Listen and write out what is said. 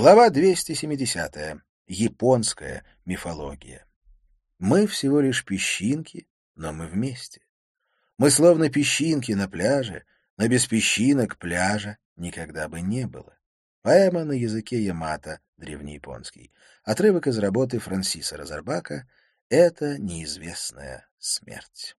Глава 270. Японская мифология. Мы всего лишь песчинки, но мы вместе. Мы словно песчинки на пляже, но без песчинок пляжа никогда бы не было. Поэма на языке ямато, древнеяпонский. Отрывок из работы Франсиса Розарбака «Это неизвестная смерть».